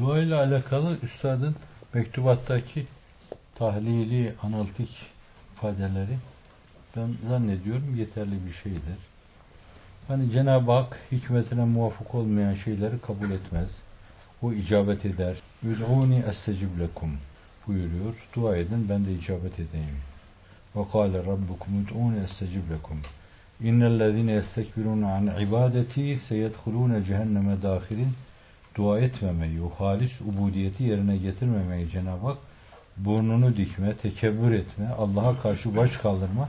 Dua ile alakalı üstadın mektubattaki tahlili, analitik ifadeleri ben zannediyorum yeterli bir şeydir. Hani Cenab-ı Hak hikmetine muvafık olmayan şeyleri kabul etmez. O icabet eder. Üd'uni estecib lekum buyuruyor. Dua edin ben de icabet edeyim. Ve kâle rabbukum üd'uni estecib lekum. İnnellezîne yestekbirûne an ibadeti seyedhulûne cehenneme dâhilin dua etmemeyi, o halis ubudiyeti yerine getirmemeyi Cenab-ı Hak burnunu dikme, tekebbür etme, Allah'a karşı baş kaldırma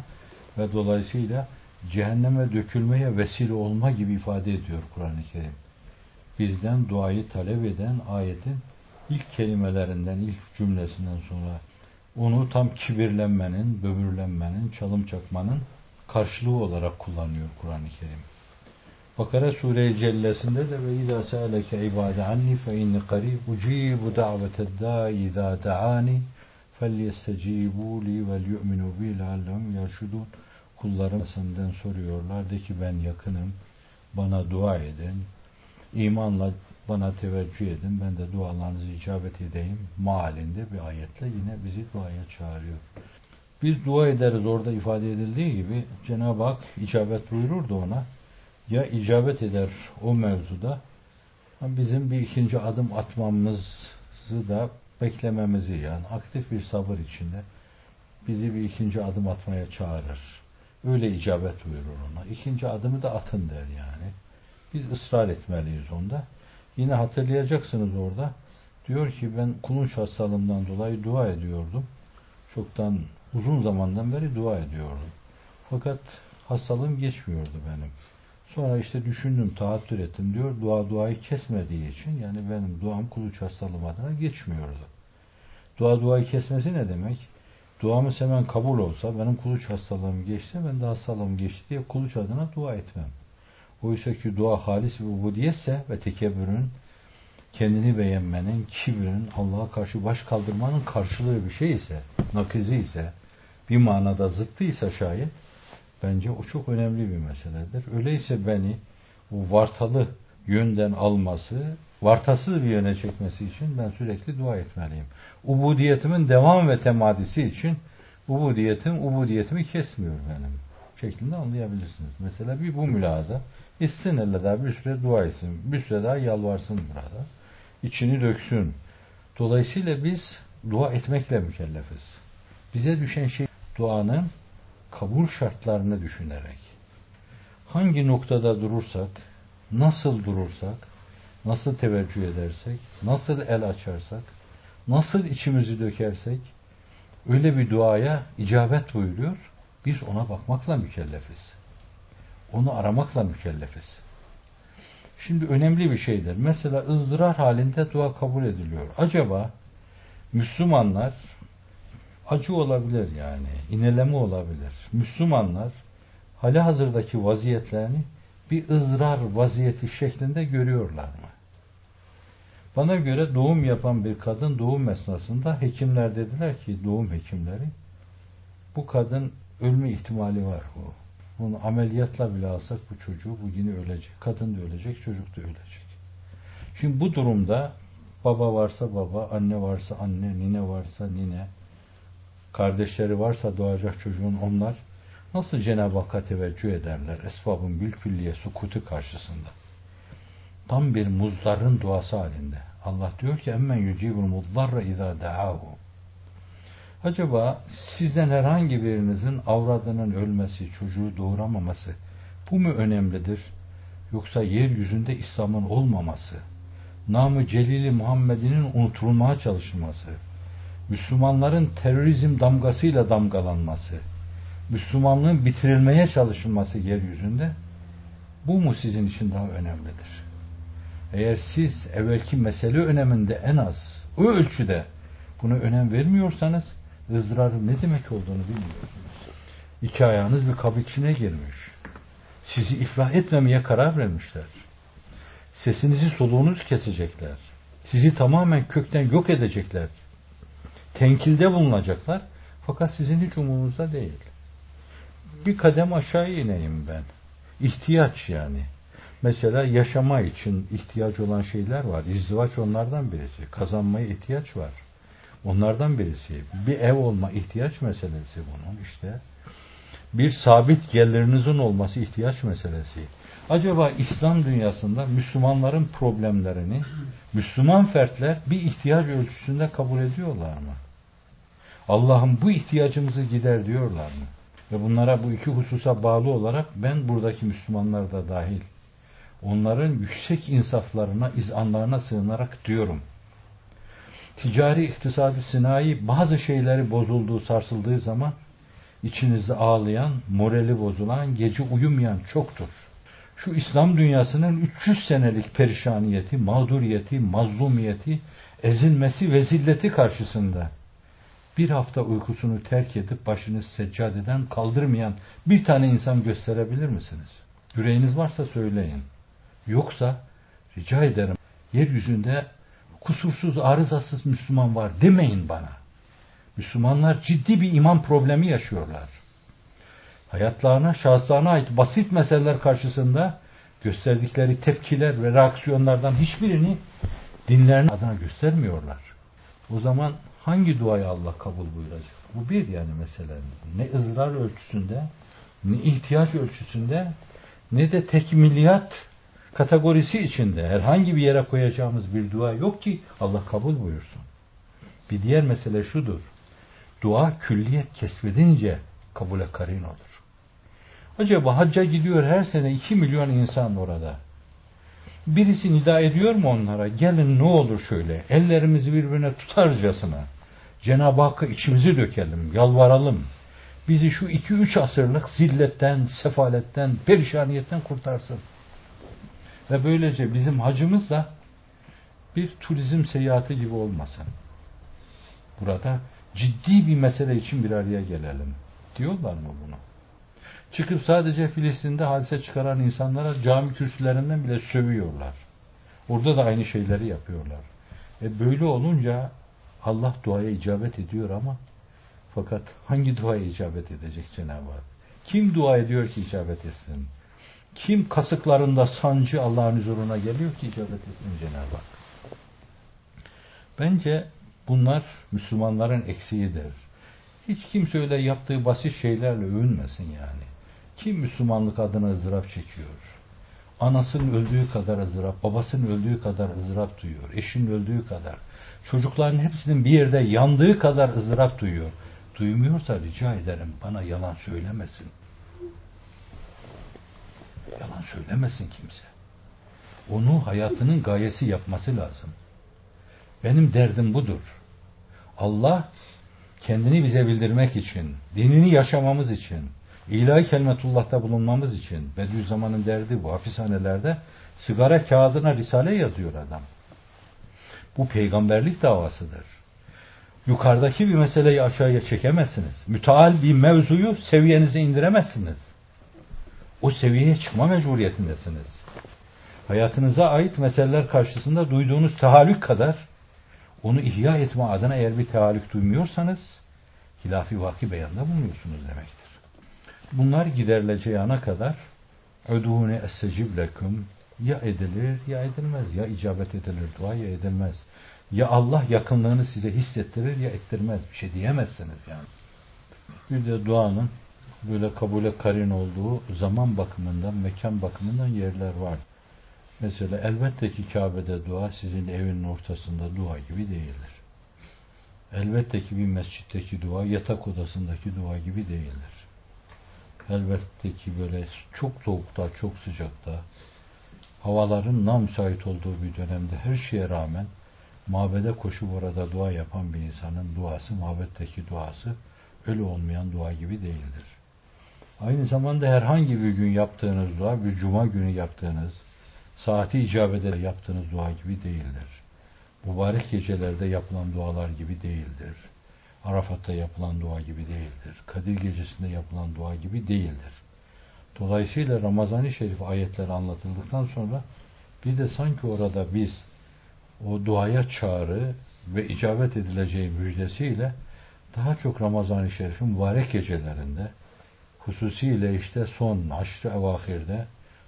ve dolayısıyla cehenneme dökülmeye vesile olma gibi ifade ediyor Kur'an-ı Kerim. Bizden duayı talep eden ayetin ilk kelimelerinden, ilk cümlesinden sonra onu tam kibirlenmenin, böbürlenmenin, çalım çakmanın karşılığı olarak kullanıyor Kur'an-ı Kerim. Bakara Sure Cellesinde de ve izâ se'aleke ibâde anni fe inni qarîb ucîbu da'veted dâi izâ da'ani felyestecîbû li vel yu'minu bi leallehum yerşudûn. Kullarım senden soruyorlar de ki ben yakınım. Bana dua edin. İmanla bana teveccüh edin. Ben de dualarınızı icabet edeyim. Malinde bir ayetle yine bizi duaya çağırıyor. Biz dua ederiz orada ifade edildiği gibi Cenab-ı Hak icabet buyurur ona ya icabet eder o mevzuda bizim bir ikinci adım atmamızı da beklememizi yani aktif bir sabır içinde bizi bir ikinci adım atmaya çağırır. Öyle icabet buyurur ona. İkinci adımı da atın der yani. Biz ısrar etmeliyiz onda. Yine hatırlayacaksınız orada. Diyor ki ben kulunç hastalığımdan dolayı dua ediyordum. Çoktan uzun zamandan beri dua ediyordum. Fakat hastalığım geçmiyordu benim. Sonra işte düşündüm, tahattür ettim diyor. Dua duayı kesmediği için yani benim duam kuluç hastalığım adına geçmiyordu. Dua duayı kesmesi ne demek? Duamız hemen kabul olsa, benim kuluç hastalığım geçti, ben de hastalığım geçti diye kuluç adına dua etmem. Oysa ki dua halis ve ubudiyetse ve tekebbürün, kendini beğenmenin, kibrin, Allah'a karşı baş kaldırmanın karşılığı bir şey ise, nakizi ise, bir manada zıttıysa şayet, bence o çok önemli bir meseledir. Öyleyse beni bu vartalı yönden alması, vartasız bir yöne çekmesi için ben sürekli dua etmeliyim. Ubudiyetimin devam ve temadisi için ubudiyetim, ubudiyetimi kesmiyor benim. Şeklinde anlayabilirsiniz. Mesela bir bu mülaza. İçsin elle daha bir süre dua etsin. Bir süre daha yalvarsın burada. İçini döksün. Dolayısıyla biz dua etmekle mükellefiz. Bize düşen şey duanın kabul şartlarını düşünerek hangi noktada durursak, nasıl durursak, nasıl teveccüh edersek, nasıl el açarsak, nasıl içimizi dökersek öyle bir duaya icabet buyuruyor. Biz ona bakmakla mükellefiz. Onu aramakla mükellefiz. Şimdi önemli bir şeydir. Mesela ızdırar halinde dua kabul ediliyor. Acaba Müslümanlar acı olabilir yani, ineleme olabilir. Müslümanlar hali hazırdaki vaziyetlerini bir ızrar vaziyeti şeklinde görüyorlar mı? Bana göre doğum yapan bir kadın doğum esnasında hekimler dediler ki doğum hekimleri bu kadın ölme ihtimali var bu. Bunu ameliyatla bile alsak bu çocuğu bu yine ölecek. Kadın da ölecek, çocuk da ölecek. Şimdi bu durumda baba varsa baba, anne varsa anne, nine varsa nine, kardeşleri varsa doğacak çocuğun onlar nasıl Cenab-ı Hakk'a teveccüh ederler esbabın bülkülliye sukutu karşısında. Tam bir muzdarın duası halinde. Allah diyor ki emmen yücibul muzdarra izâ da'ahu. Acaba sizden herhangi birinizin avradının ölmesi, çocuğu doğuramaması bu mu önemlidir? Yoksa yeryüzünde İslam'ın olmaması, namı celili Muhammed'inin unutulmaya çalışılması, Müslümanların terörizm damgasıyla damgalanması, Müslümanlığın bitirilmeye çalışılması yeryüzünde bu mu sizin için daha önemlidir? Eğer siz evvelki mesele öneminde en az o ölçüde buna önem vermiyorsanız ızdırarın ne demek olduğunu bilmiyorsunuz. İki ayağınız bir kap içine girmiş. Sizi iflah etmemeye karar vermişler. Sesinizi soluğunuz kesecekler. Sizi tamamen kökten yok edecekler. Tenkilde bulunacaklar. Fakat sizin hiç umurunuzda değil. Bir kadem aşağı ineyim ben. İhtiyaç yani. Mesela yaşama için ihtiyaç olan şeyler var. İzdivaç onlardan birisi. Kazanmaya ihtiyaç var. Onlardan birisi. Bir ev olma ihtiyaç meselesi bunun işte. Bir sabit gelirinizin olması ihtiyaç meselesi. Acaba İslam dünyasında Müslümanların problemlerini Müslüman fertler bir ihtiyaç ölçüsünde kabul ediyorlar mı? Allah'ım bu ihtiyacımızı gider diyorlar mı? Ve bunlara bu iki hususa bağlı olarak ben buradaki Müslümanlar da dahil onların yüksek insaflarına, izanlarına sığınarak diyorum. Ticari, iktisadi, sinayi bazı şeyleri bozulduğu, sarsıldığı zaman içinizde ağlayan, morali bozulan, gece uyumayan çoktur. Şu İslam dünyasının 300 senelik perişaniyeti, mağduriyeti, mazlumiyeti, ezilmesi ve zilleti karşısında bir hafta uykusunu terk edip başını seccadeden kaldırmayan bir tane insan gösterebilir misiniz? Yüreğiniz varsa söyleyin. Yoksa rica ederim yeryüzünde kusursuz, arızasız Müslüman var demeyin bana. Müslümanlar ciddi bir iman problemi yaşıyorlar. Hayatlarına, şahıslarına ait basit meseleler karşısında gösterdikleri tepkiler ve reaksiyonlardan hiçbirini dinlerine adına göstermiyorlar. O zaman hangi duayı Allah kabul buyuracak? Bu bir yani mesele. Ne ızrar ölçüsünde, ne ihtiyaç ölçüsünde, ne de tekmiliyat kategorisi içinde herhangi bir yere koyacağımız bir dua yok ki Allah kabul buyursun. Bir diğer mesele şudur. Dua külliyet kesbedince kabule karin olur. Acaba hacca gidiyor her sene 2 milyon insan orada. Birisi nida ediyor mu onlara? Gelin ne olur şöyle ellerimizi birbirine tutarcasına Cenab-ı Hakk'a içimizi dökelim, yalvaralım. Bizi şu iki üç asırlık zilletten, sefaletten, perişaniyetten kurtarsın. Ve böylece bizim hacımız da bir turizm seyahati gibi olmasın. Burada ciddi bir mesele için bir araya gelelim. Diyorlar mı bunu? Çıkıp sadece Filistin'de hadise çıkaran insanlara cami kürsülerinden bile sövüyorlar. Orada da aynı şeyleri yapıyorlar. E böyle olunca Allah duaya icabet ediyor ama fakat hangi duaya icabet edecek Cenab-ı Hak? Kim dua ediyor ki icabet etsin? Kim kasıklarında sancı Allah'ın huzuruna geliyor ki icabet etsin Cenab-ı Hak? Bence bunlar Müslümanların eksiğidir. Hiç kimse öyle yaptığı basit şeylerle övünmesin yani. Kim Müslümanlık adına ızdırap çekiyor? Anasının öldüğü kadar ızdırap, babasının öldüğü kadar ızdırap duyuyor, eşinin öldüğü kadar, çocukların hepsinin bir yerde yandığı kadar ızdırap duyuyor. Duymuyorsa rica ederim bana yalan söylemesin. Yalan söylemesin kimse. Onu hayatının gayesi yapması lazım. Benim derdim budur. Allah kendini bize bildirmek için, dinini yaşamamız için, ilahi kelimetullah'ta bulunmamız için, Bediüzzaman'ın derdi bu, hapishanelerde sigara kağıdına risale yazıyor adam. Bu peygamberlik davasıdır. Yukarıdaki bir meseleyi aşağıya çekemezsiniz. Müteal bir mevzuyu seviyenize indiremezsiniz. O seviyeye çıkma mecburiyetindesiniz. Hayatınıza ait meseleler karşısında duyduğunuz tahallük kadar onu ihya etme adına eğer bir tahallük duymuyorsanız hilafi vaki beyanda bulunuyorsunuz demektir. Bunlar giderileceği ana kadar ödûne essecib leküm ya edilir ya edilmez. Ya icabet edilir dua ya edilmez. Ya Allah yakınlığını size hissettirir ya ettirmez. Bir şey diyemezsiniz yani. Bir de duanın böyle kabule karin olduğu zaman bakımından, mekan bakımından yerler var. Mesela elbette ki Kabe'de dua sizin evinin ortasında dua gibi değildir. Elbette ki bir mescitteki dua yatak odasındaki dua gibi değildir. Elbette ki böyle çok soğukta, çok sıcakta, havaların nam müsait olduğu bir dönemde her şeye rağmen mabede koşup orada dua yapan bir insanın duası, mabetteki duası ölü olmayan dua gibi değildir. Aynı zamanda herhangi bir gün yaptığınız dua, bir cuma günü yaptığınız, saati icabede yaptığınız dua gibi değildir. Mübarek gecelerde yapılan dualar gibi değildir. Arafat'ta yapılan dua gibi değildir. Kadir gecesinde yapılan dua gibi değildir. Dolayısıyla Ramazan-ı Şerif ayetleri anlatıldıktan sonra bir de sanki orada biz o duaya çağrı ve icabet edileceği müjdesiyle daha çok Ramazan-ı Şerif'in mübarek gecelerinde hususiyle işte son haşr-ı evahirde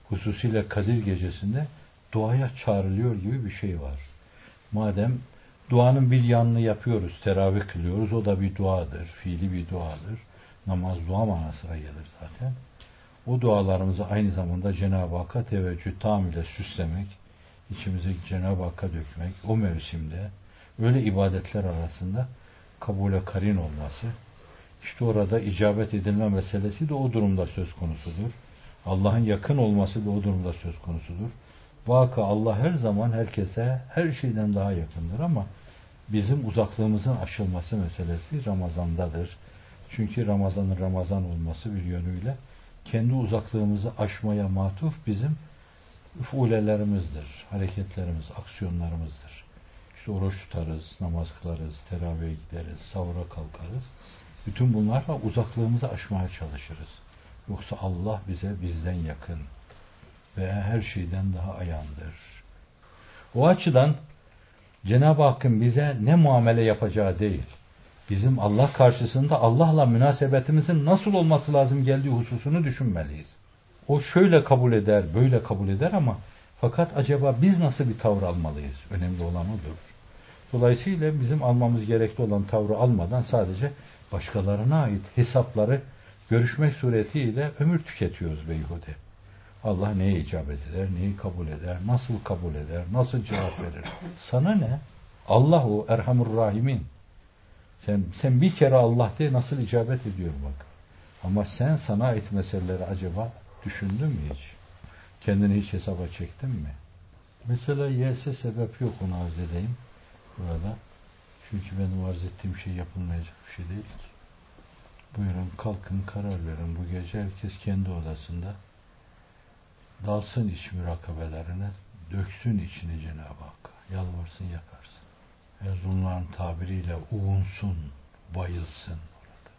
hususiyle Kadir gecesinde duaya çağrılıyor gibi bir şey var. Madem duanın bir yanını yapıyoruz, teravih kılıyoruz, o da bir duadır, fiili bir duadır. Namaz dua manasına gelir zaten. O dualarımızı aynı zamanda Cenab-ı Hakk'a teveccüh tam ile süslemek, içimize Cenab-ı Hakk'a dökmek, o mevsimde öyle ibadetler arasında kabule karin olması, işte orada icabet edilme meselesi de o durumda söz konusudur. Allah'ın yakın olması da o durumda söz konusudur. Vaka Allah her zaman herkese her şeyden daha yakındır ama bizim uzaklığımızın aşılması meselesi Ramazan'dadır. Çünkü Ramazan'ın Ramazan olması bir yönüyle kendi uzaklığımızı aşmaya matuf bizim fulelerimizdir, hareketlerimiz, aksiyonlarımızdır. İşte oruç tutarız, namaz kılarız, teravihe gideriz, sahura kalkarız. Bütün bunlarla uzaklığımızı aşmaya çalışırız. Yoksa Allah bize bizden yakın ve her şeyden daha ayandır. O açıdan Cenab-ı Hakk'ın bize ne muamele yapacağı değil, bizim Allah karşısında Allah'la münasebetimizin nasıl olması lazım geldiği hususunu düşünmeliyiz. O şöyle kabul eder, böyle kabul eder ama fakat acaba biz nasıl bir tavır almalıyız? Önemli olan odur. Dolayısıyla bizim almamız gerekli olan tavrı almadan sadece başkalarına ait hesapları görüşmek suretiyle ömür tüketiyoruz beyhude. Allah neye icabet eder, neyi kabul eder, nasıl kabul eder, nasıl cevap verir? Sana ne? Allah o Erhamur Rahimin. Sen, sen bir kere Allah de nasıl icabet ediyor bak. Ama sen sana ait meseleleri acaba düşündün mü hiç? Kendini hiç hesaba çektin mi? Mesela yese sebep yok onu arz edeyim burada. Çünkü benim arz ettiğim şey yapılmayacak bir şey değil ki. Buyurun kalkın karar verin bu gece herkes kendi odasında dalsın iç mürakabelerine, döksün içini Cenab-ı Hakk'a, yalvarsın yakarsın. Erzurumların tabiriyle uğunsun, bayılsın orada.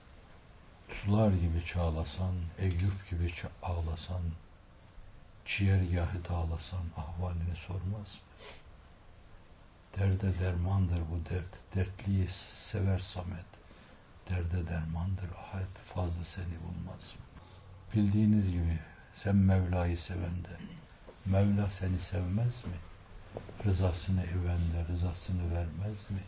Sular gibi çağlasan, Eyüp gibi ağlasan, ciğergahı dağlasan ahvalini sormaz mı? Derde dermandır bu dert, dertliyi sever Samet. Derde dermandır ahad, fazla seni bulmaz mı? Bildiğiniz gibi sen Mevla'yı sevende, Mevla seni sevmez mi? Rızasını evende, rızasını vermez mi?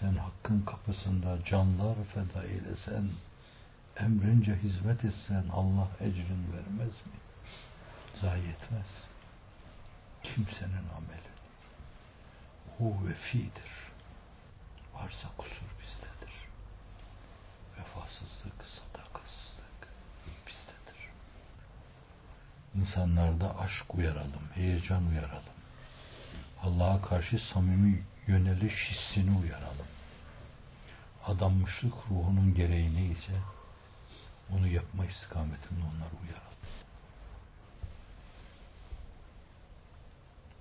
Sen hakkın kapısında canlar feda eylesen, emrince hizmet etsen Allah ecrin vermez mi? Zayi etmez. Kimsenin ameli. O vefidir. Varsa kusur bizdedir. İnsanlarda aşk uyaralım, heyecan uyaralım. Allah'a karşı samimi yöneliş hissini uyaralım. Adanmışlık ruhunun gereği neyse onu yapma istikametinde onları uyaralım.